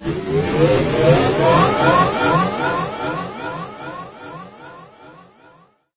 Yeah.